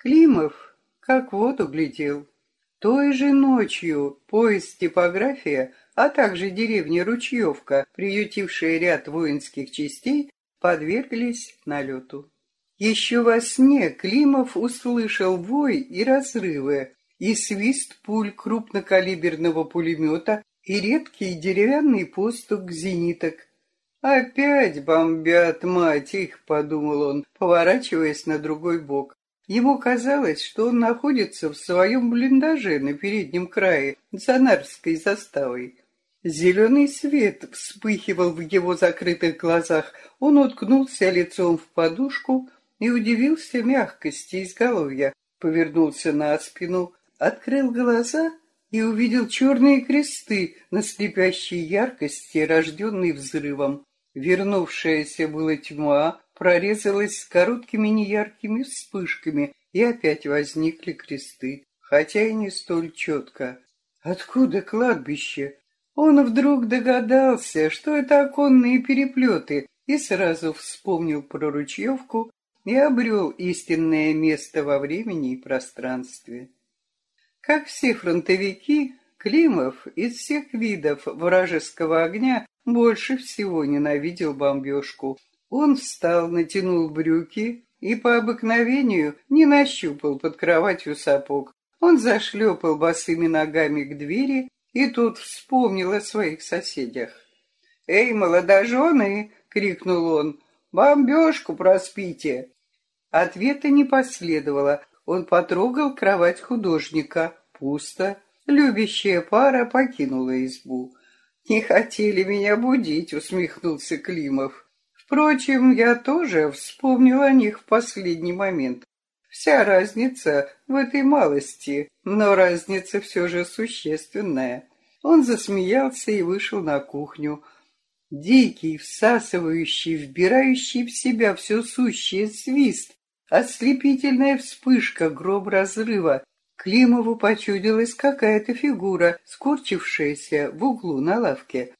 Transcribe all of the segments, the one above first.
Климов как воду глядел. Той же ночью поезд «Типография», а также деревня Ручьевка, приютившая ряд воинских частей, подверглись налету. Еще во сне Климов услышал вой и разрывы, и свист пуль крупнокалиберного пулемета, и редкий деревянный постук зениток. «Опять бомбят, мать их!» — подумал он, поворачиваясь на другой бок. Ему казалось, что он находится в своем блиндаже на переднем крае за Нарвской заставой. Зеленый свет вспыхивал в его закрытых глазах. Он уткнулся лицом в подушку и удивился мягкости изголовья. Повернулся на спину, открыл глаза и увидел черные кресты на слепящей яркости, рожденной взрывом. Вернувшаяся была тьма прорезалась короткими неяркими вспышками, и опять возникли кресты, хотя и не столь четко. Откуда кладбище? Он вдруг догадался, что это оконные переплеты, и сразу вспомнил про ручьевку и обрел истинное место во времени и пространстве. Как все фронтовики, Климов из всех видов вражеского огня больше всего ненавидел бомбежку, он встал, натянул брюки и по обыкновению не нащупал под кроватью сапог. Он зашлепал босыми ногами к двери и тут вспомнил о своих соседях. «Эй, молодожены!» — крикнул он. «Бомбежку проспите!» Ответа не последовало. Он потрогал кровать художника. Пусто. Любящая пара покинула избу. «Не хотели меня будить», — усмехнулся Климов. Впрочем, я тоже вспомнил о них в последний момент. Вся разница в этой малости, но разница все же существенная. Он засмеялся и вышел на кухню. Дикий, всасывающий, вбирающий в себя все сущее свист, ослепительная вспышка гроб разрыва. Климову почудилась какая-то фигура, скорчившаяся в углу на лавке.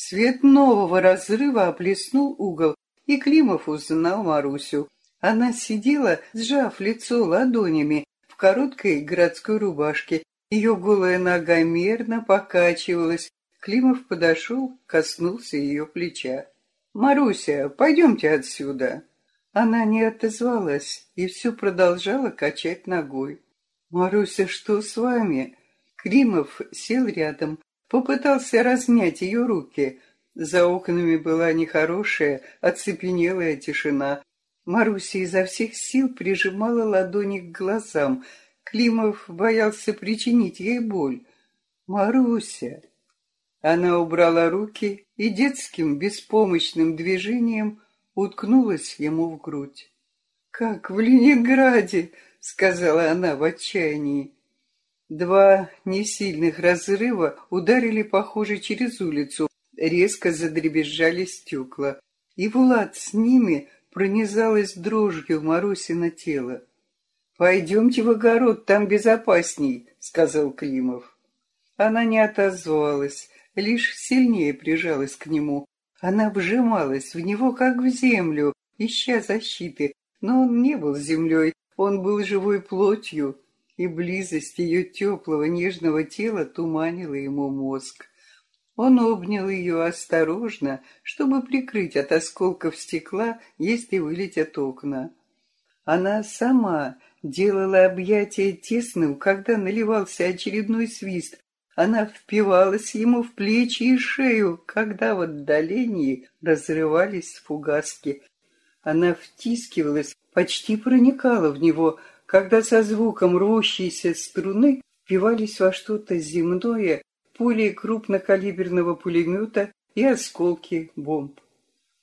Свет нового разрыва оплеснул угол, и Климов узнал Марусю. Она сидела, сжав лицо ладонями, в короткой городской рубашке. Ее голая нога мерно покачивалась. Климов подошел, коснулся ее плеча. «Маруся, пойдемте отсюда». Она не отозвалась и все продолжала качать ногой. «Маруся, что с вами?» Климов сел рядом, Попытался размять ее руки. За окнами была нехорошая, оцепенелая тишина. Маруся изо всех сил прижимала ладони к глазам. Климов боялся причинить ей боль. «Маруся!» Она убрала руки и детским беспомощным движением уткнулась ему в грудь. «Как в Ленинграде!» — сказала она в отчаянии. Два несильных разрыва ударили, похоже, через улицу. Резко задребезжали стекла. И Влад с ними пронизалась дрожью Марусина тело. «Пойдемте в огород, там безопасней», — сказал Климов. Она не отозвалась, лишь сильнее прижалась к нему. Она вжималась в него, как в землю, ища защиты. Но он не был землей, он был живой плотью, и близость ее теплого нежного тела туманила ему мозг. Он обнял ее осторожно, чтобы прикрыть от осколков стекла, если вылетят окна. Она сама делала объятия тесным, когда наливался очередной свист. Она впивалась ему в плечи и шею, когда в отдалении разрывались фугаски. Она втискивалась, почти проникала в него, когда со звуком рвущейся струны впивались во что-то земное пули крупнокалиберного пулемета и осколки бомб.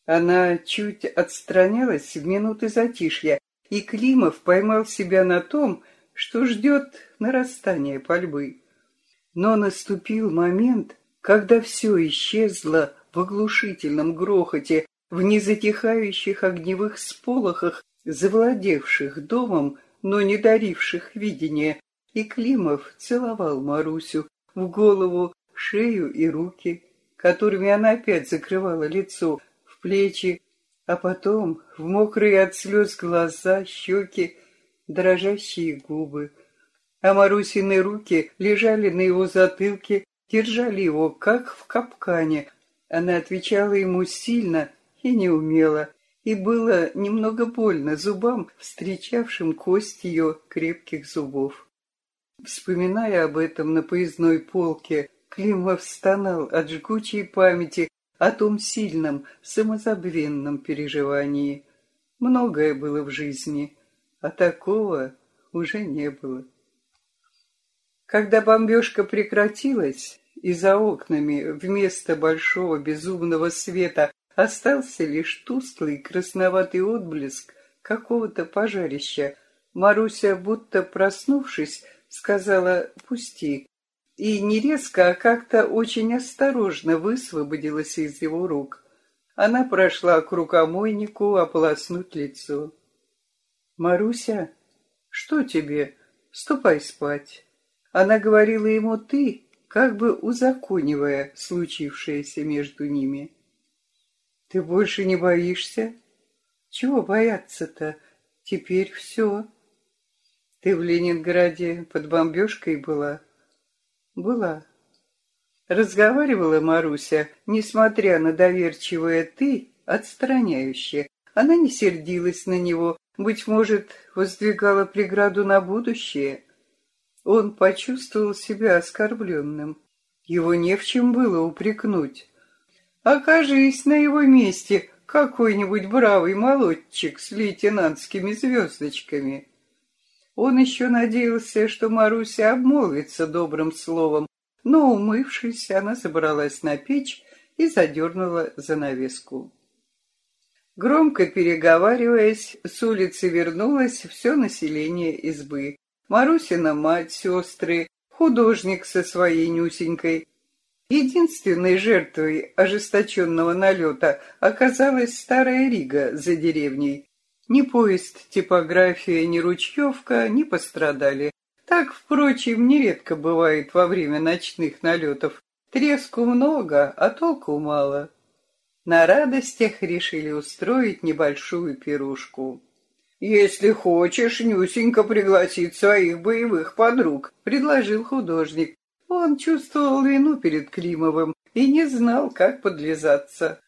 Она чуть отстранялась в минуты затишья, и Климов поймал себя на том, что ждет нарастания пальбы. Но наступил момент, когда все исчезло в оглушительном грохоте, в незатихающих огневых сполохах, завладевших домом но не даривших видения, и Климов целовал Марусю в голову, шею и руки, которыми она опять закрывала лицо, в плечи, а потом в мокрые от слез глаза, щеки. дрожащие губы. А Марусины руки лежали на его затылке, держали его, как в капкане. Она отвечала ему сильно и неумело, и было немного больно зубам, встречавшим кость ее крепких зубов. Вспоминая об этом на поездной полке, Климов стонал от жгучей памяти о том сильном, самозабвенном переживании. Многое было в жизни, а такого уже не было. Когда бомбежка прекратилась, и за окнами вместо большого безумного света остался лишь тусклый красноватый отблеск какого-то пожарища, Маруся, будто проснувшись, сказала «пусти», и не резко, а как-то очень осторожно высвободилась из его рук. Она прошла к рукомойнику ополоснуть лицо. «Маруся, что тебе? Ступай спать». Она говорила ему «ты», как бы узаконивая случившееся между ними. «Ты больше не боишься?» «Чего бояться-то? Теперь все». «Ты в Ленинграде под бомбежкой была?» «Была». Разговаривала Маруся, несмотря на доверчивое «ты», отстраняюще. Она не сердилась на него, быть может, воздвигала преграду на будущее. Он почувствовал себя оскорбленным. Его не в чем было упрекнуть. Окажись на его месте какой-нибудь бравый молодчик с лейтенантскими звездочками. Он еще надеялся, что Маруся обмолвится добрым словом, но, умывшись, она забралась на печь и задернула занавеску. Громко переговариваясь, с улицы вернулось все население избы. Марусина мать, сестры, художник со своей Нюсенькой. Единственной жертвой ожесточенного налета оказалась старая Рига за деревней. Ни поезд, типография, ни ручьевка не пострадали. Так, впрочем, нередко бывает во время ночных налетов. Треску много, а толку мало. На радостях решили устроить небольшую пирушку. «Если хочешь, Нюсенька пригласит своих боевых подруг», — предложил художник. Он чувствовал вину перед Климовым и не знал, как подлизаться.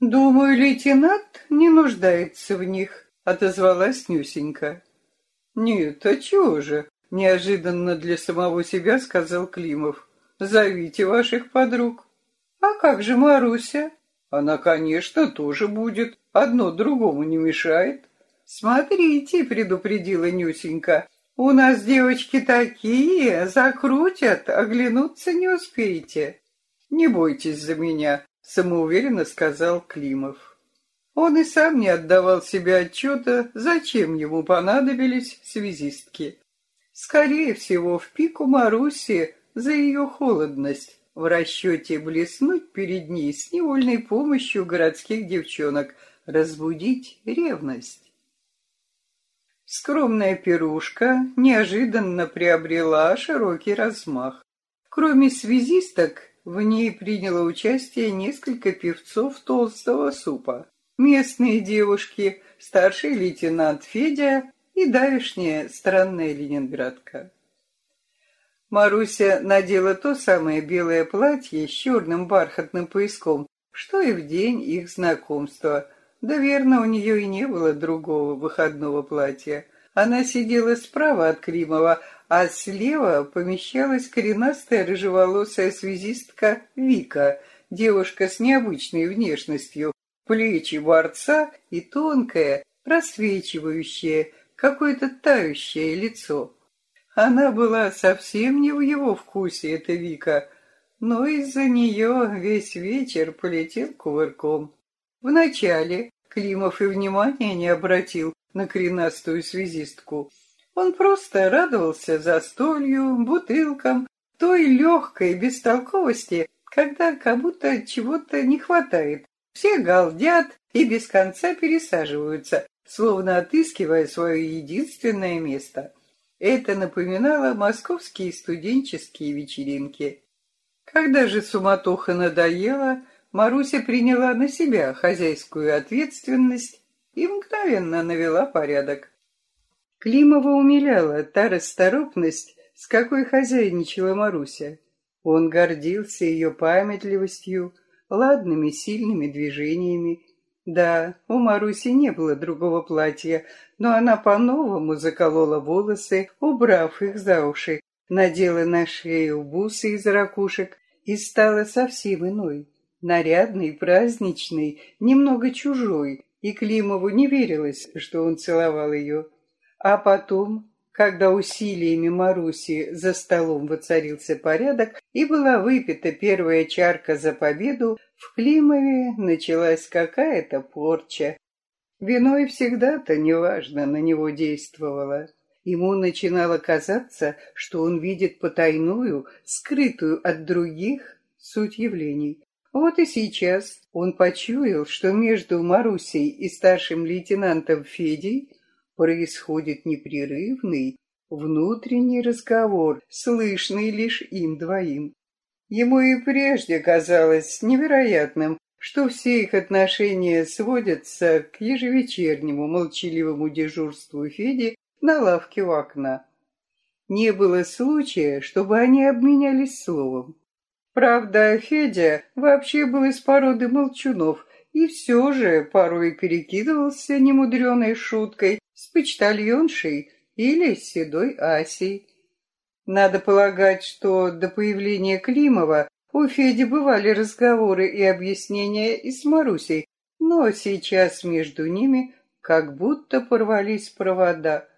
«Думаю, лейтенант не нуждается в них», — отозвалась Нюсенька. «Нет, а чего же?» — неожиданно для самого себя сказал Климов. «Зовите ваших подруг». «А как же Маруся?» «Она, конечно, тоже будет. Одно другому не мешает». «Смотрите», — предупредила Нюсенька, — «у нас девочки такие, закрутят, оглянуться не успеете». «Не бойтесь за меня», — самоуверенно сказал Климов. Он и сам не отдавал себе отчета, зачем ему понадобились связистки. Скорее всего, в пику Маруси за ее холодность, в расчете блеснуть перед ней с невольной помощью городских девчонок, разбудить ревность. Скромная пирушка неожиданно приобрела широкий размах. Кроме связисток, в ней приняло участие несколько певцов толстого супа. Местные девушки, старший лейтенант Федя и давешняя странная ленинградка. Маруся надела то самое белое платье с черным бархатным пояском, что и в день их знакомства, да верно, у нее и не было другого выходного платья. Она сидела справа от Климова, а слева помещалась коренастая рыжеволосая связистка Вика, девушка с необычной внешностью, плечи борца и тонкое, просвечивающее, какое-то тающее лицо. Она была совсем не в его вкусе, эта Вика, но из-за нее весь вечер полетел кувырком. Вначале Климов и внимания не обратил на коренастую связистку. Он просто радовался застолью, бутылкам, той легкой бестолковости, когда как будто чего-то не хватает. Все галдят и без конца пересаживаются, словно отыскивая свое единственное место. Это напоминало московские студенческие вечеринки. Когда же суматоха надоела, Маруся приняла на себя хозяйскую ответственность и мгновенно навела порядок. Климова умиляла та расторопность, с какой хозяйничала Маруся. Он гордился ее памятливостью, ладными сильными движениями. Да, у Маруси не было другого платья, но она по-новому заколола волосы, убрав их за уши, надела на шею бусы из ракушек и стала совсем иной, нарядной, праздничной, немного чужой, и Климову не верилось, что он целовал ее. А потом, когда усилиями Маруси за столом воцарился порядок и была выпита первая чарка за победу, в Климове началась какая-то порча. Вино и всегда-то неважно на него действовало. Ему начинало казаться, что он видит потайную, скрытую от других суть явлений. Вот и сейчас он почуял, что между Марусей и старшим лейтенантом Федей происходит непрерывный внутренний разговор, слышный лишь им двоим. Ему и прежде казалось невероятным, что все их отношения сводятся к ежевечернему молчаливому дежурству Феди на лавке у окна. Не было случая, чтобы они обменялись словом. Правда, Федя вообще был из породы молчунов и все же порой перекидывался немудреной шуткой с почтальоншей или седой Асей. Надо полагать, что до появления Климова у Феди бывали разговоры и объяснения и с Марусей, но сейчас между ними как будто порвались провода.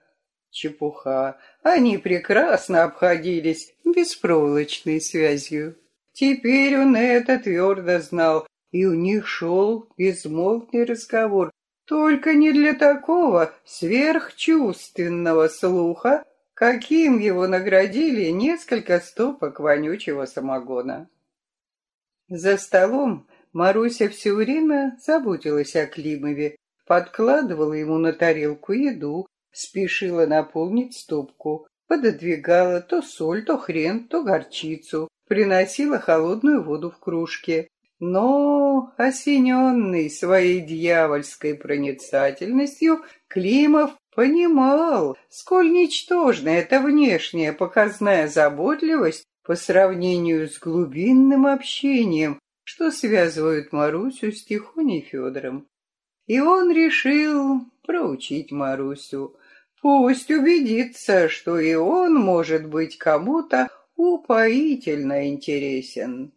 Чепуха. Они прекрасно обходились беспроволочной связью. Теперь он это твердо знал, и у них шел безмолвный разговор, только не для такого сверхчувственного слуха, каким его наградили несколько стопок вонючего самогона. За столом Маруся все время заботилась о Климове, подкладывала ему на тарелку еду, спешила наполнить стопку, пододвигала то соль, то хрен, то горчицу, приносила холодную воду в кружке. Но, осененный своей дьявольской проницательностью, Климов понимал, сколь ничтожна эта внешняя показная заботливость по сравнению с глубинным общением, что связывают Марусю с Тихоней Федором. И он решил проучить Марусю. Пусть убедится, что и он может быть кому-то упоительно интересен.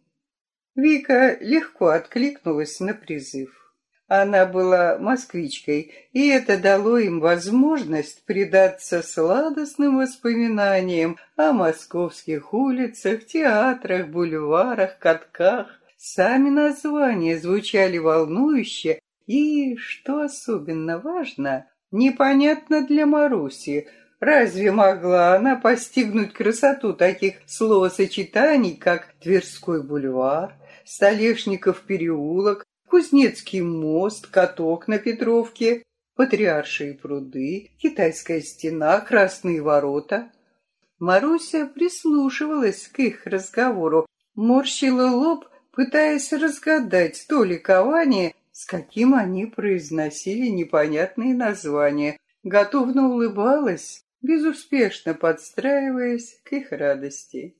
Вика легко откликнулась на призыв. Она была москвичкой, и это дало им возможность предаться сладостным воспоминаниям о московских улицах, театрах, бульварах, катках. Сами названия звучали волнующе и, что особенно важно, непонятно для Маруси, Разве могла она постигнуть красоту таких словосочетаний, как Тверской бульвар, Столешников переулок, Кузнецкий мост, каток на Петровке, Патриаршие пруды, Китайская стена, Красные ворота. Маруся прислушивалась к их разговору, морщила лоб, пытаясь разгадать то ликование, с каким они произносили непонятные названия, готовно улыбалась, безуспешно подстраиваясь к их радости.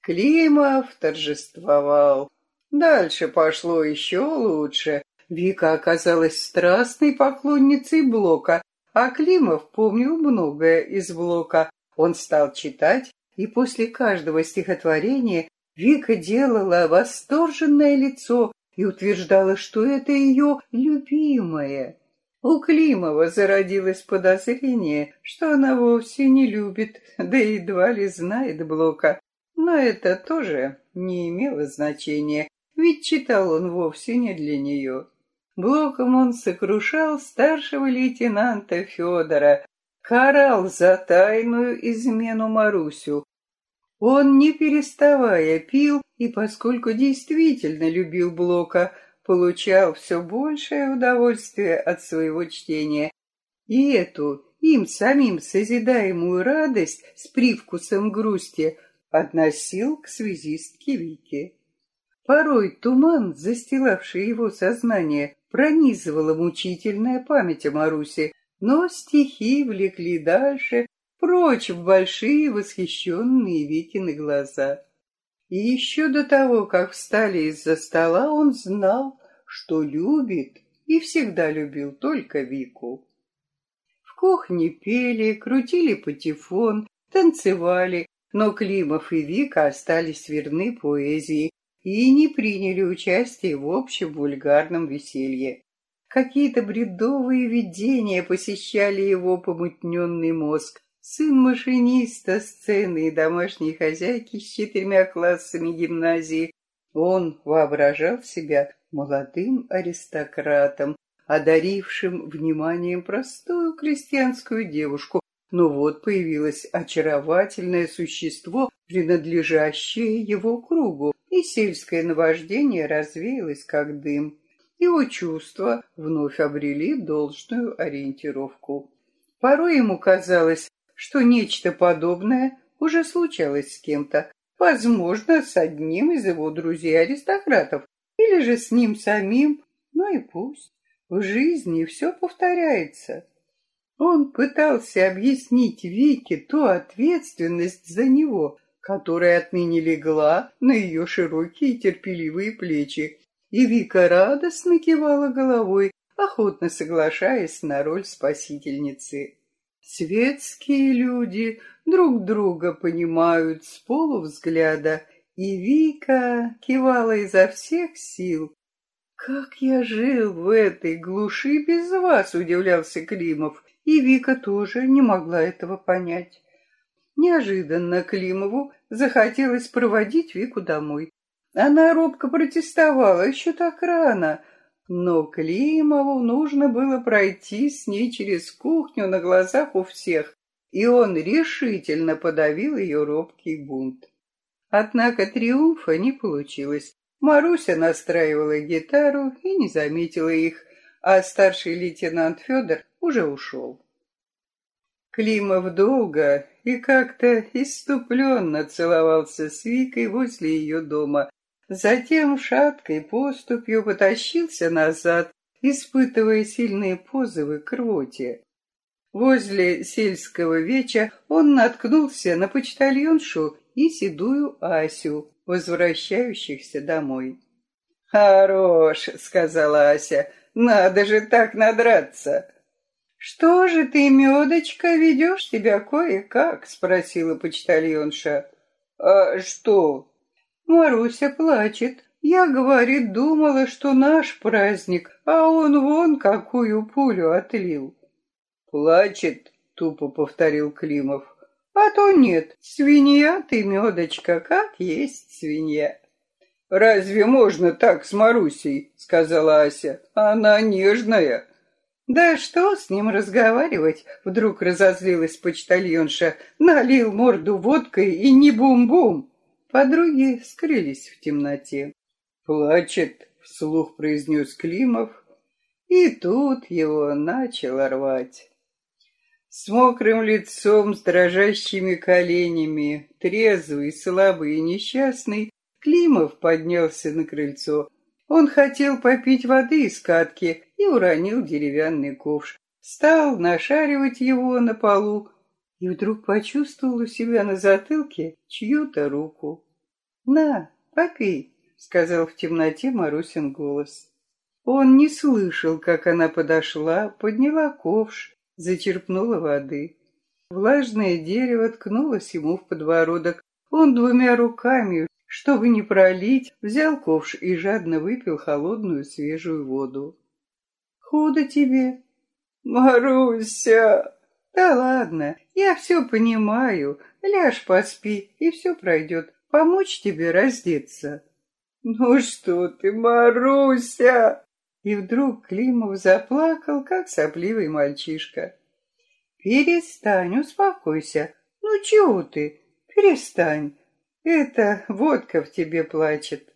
Климов торжествовал. Дальше пошло еще лучше. Вика оказалась страстной поклонницей Блока, а Климов помнил многое из Блока. Он стал читать, и после каждого стихотворения Вика делала восторженное лицо и утверждала, что это ее любимое. У Климова зародилось подозрение, что она вовсе не любит, да едва ли знает Блока. Но это тоже не имело значения, ведь читал он вовсе не для нее. Блоком он сокрушал старшего лейтенанта Федора, карал за тайную измену Марусю. Он, не переставая, пил, и поскольку действительно любил Блока, получал все большее удовольствие от своего чтения. И эту им самим созидаемую радость с привкусом грусти относил к связистке Вике. Порой туман, застилавший его сознание, пронизывала мучительная память о Марусе, Но стихи влекли дальше, прочь в большие восхищенные Викины глаза. И еще до того, как встали из-за стола, он знал, что любит и всегда любил только Вику. В кухне пели, крутили патефон, танцевали, но Климов и Вика остались верны поэзии и не приняли участие в общем вульгарном веселье. Какие-то бредовые видения посещали его помутненный мозг. Сын машиниста, сцены и домашней хозяйки с четырьмя классами гимназии. Он воображал себя молодым аристократом, одарившим вниманием простую крестьянскую девушку, но вот появилось очаровательное существо, принадлежащее его кругу, и сельское наваждение развеялось как дым. Его чувства вновь обрели должную ориентировку. Порой ему казалось, что нечто подобное уже случалось с кем-то, возможно, с одним из его друзей-аристократов, или же с ним самим, ну и пусть. В жизни все повторяется. Он пытался объяснить Вике ту ответственность за него, которая отныне легла на ее широкие терпеливые плечи. И Вика радостно кивала головой, охотно соглашаясь на роль спасительницы. Светские люди друг друга понимают с полувзгляда, и Вика кивала изо всех сил. «Как я жил в этой глуши без вас?» — удивлялся Климов и Вика тоже не могла этого понять. Неожиданно Климову захотелось проводить Вику домой. Она робко протестовала, еще так рано, но Климову нужно было пройти с ней через кухню на глазах у всех, и он решительно подавил ее робкий бунт. Однако триумфа не получилось. Маруся настраивала гитару и не заметила их, а старший лейтенант Федор уже ушел. Климов долго и как-то иступленно целовался с Викой возле ее дома, затем шаткой поступью потащился назад, испытывая сильные позывы к рвоте. Возле сельского веча он наткнулся на почтальоншу и седую Асю, возвращающихся домой. «Хорош», — сказала Ася, — «надо же так надраться». «Что же ты, медочка, ведешь себя кое-как?» — спросила почтальонша. «А что?» Маруся плачет. Я, говорит, думала, что наш праздник, а он вон какую пулю отлил. «Плачет?» — тупо повторил Климов. «А то нет, свинья ты, медочка, как есть свинья». «Разве можно так с Марусей?» — сказала Ася. «Она нежная». «Да что с ним разговаривать?» — вдруг разозлилась почтальонша. Налил морду водкой и не бум-бум. Подруги скрылись в темноте. «Плачет», — вслух произнес Климов, и тут его начало рвать. С мокрым лицом, с дрожащими коленями, трезвый, слабый и несчастный, Климов поднялся на крыльцо. Он хотел попить воды из катки и уронил деревянный ковш. Стал нашаривать его на полу и вдруг почувствовал у себя на затылке чью-то руку. «На, попей», — сказал в темноте Марусин голос. Он не слышал, как она подошла, подняла ковш, зачерпнула воды. Влажное дерево ткнулось ему в подбородок. Он двумя руками чтобы не пролить, взял ковш и жадно выпил холодную свежую воду. «Худо тебе?» «Маруся!» «Да ладно, я все понимаю. Ляжь поспи, и все пройдет. Помочь тебе раздеться». «Ну что ты, Маруся!» И вдруг Климов заплакал, как сопливый мальчишка. «Перестань, успокойся. Ну чего ты? Перестань. Это водка в тебе плачет.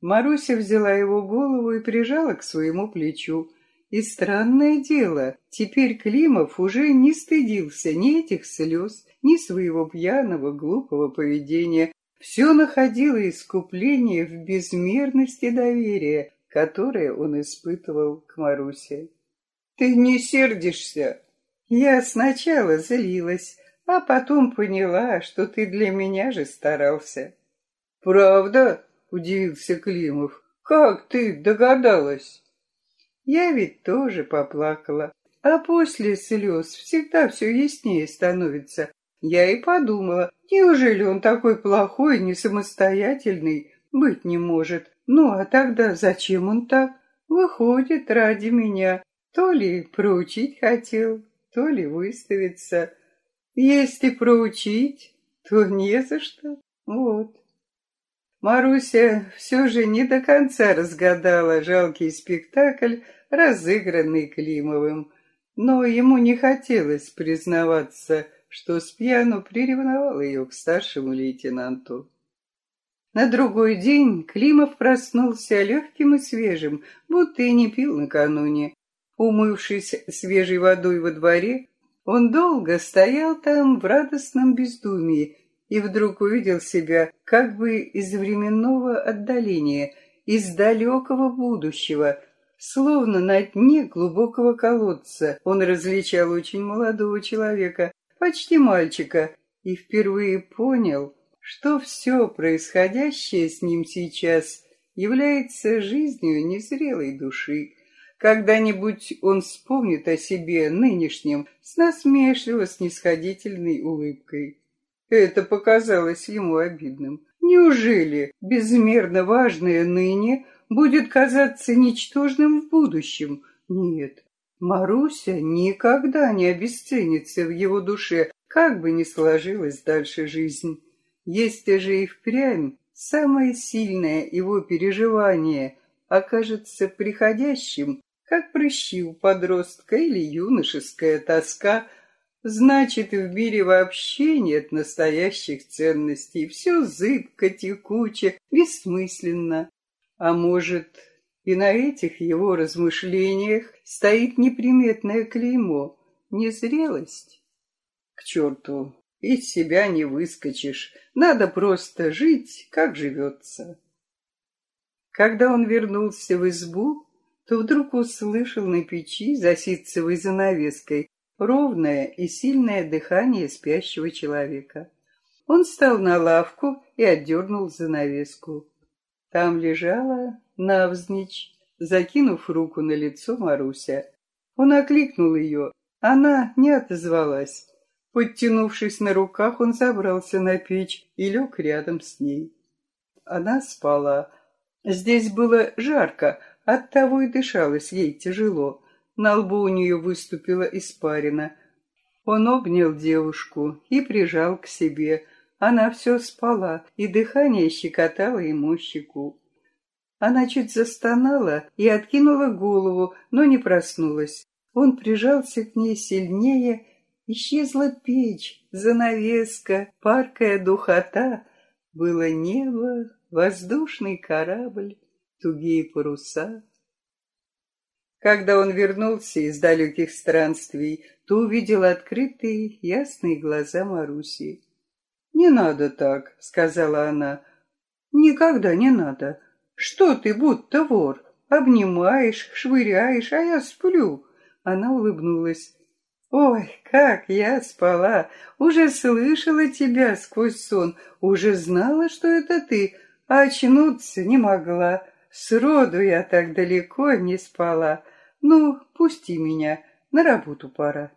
Маруся взяла его голову и прижала к своему плечу. И странное дело, теперь Климов уже не стыдился ни этих слез, ни своего пьяного, глупого поведения. Все находило искупление в безмерности доверия, которое он испытывал к Марусе. Ты не сердишься? Я сначала злилась, а потом поняла, что ты для меня же старался. Правда? Удивился Климов. Как ты догадалась? Я ведь тоже поплакала. А после слез всегда все яснее становится. Я и подумала, неужели он такой плохой, не самостоятельный, быть не может. Ну, а тогда зачем он так? Выходит, ради меня. То ли проучить хотел, то ли выставиться. Если проучить, то не за что. Вот. Маруся все же не до конца разгадала жалкий спектакль, разыгранный Климовым но ему не хотелось признаваться, что Спьяну приревновал ее к старшему лейтенанту. На другой день Климов проснулся легким и свежим, будто и не пил накануне. Умывшись свежей водой во дворе, он долго стоял там в радостном бездумии и вдруг увидел себя как бы из временного отдаления, из далекого будущего — Словно на дне глубокого колодца он различал очень молодого человека, почти мальчика, и впервые понял, что все происходящее с ним сейчас является жизнью незрелой души. Когда-нибудь он вспомнит о себе нынешнем с насмешливо-снисходительной улыбкой. Это показалось ему обидным. Неужели безмерно важное ныне будет казаться ничтожным в будущем. Нет, Маруся никогда не обесценится в его душе, как бы ни сложилась дальше жизнь. Если же и впрямь самое сильное его переживание окажется приходящим, как прыщи у подростка или юношеская тоска, значит, в мире вообще нет настоящих ценностей, все зыбко, текуче, бессмысленно. А может, и на этих его размышлениях стоит неприметное клеймо — незрелость? К черту, из себя не выскочишь, надо просто жить, как живется. Когда он вернулся в избу, то вдруг услышал на печи за ситцевой занавеской ровное и сильное дыхание спящего человека. Он встал на лавку и отдернул занавеску. Там лежала навзничь, закинув руку на лицо Маруся. Он окликнул ее. Она не отозвалась. Подтянувшись на руках, он забрался на печь и лег рядом с ней. Она спала. Здесь было жарко, оттого и дышалось ей тяжело. На лбу у нее выступила испарина. Он обнял девушку и прижал к себе, она все спала, и дыхание щекотало ему щеку. Она чуть застонала и откинула голову, но не проснулась. Он прижался к ней сильнее. Исчезла печь, занавеска, паркая духота. Было небо, воздушный корабль, тугие паруса. Когда он вернулся из далеких странствий, то увидел открытые, ясные глаза Маруси. «Не надо так», — сказала она. «Никогда не надо. Что ты, будто вор? Обнимаешь, швыряешь, а я сплю». Она улыбнулась. «Ой, как я спала! Уже слышала тебя сквозь сон, уже знала, что это ты, а очнуться не могла. Сроду я так далеко не спала. Ну, пусти меня, на работу пора».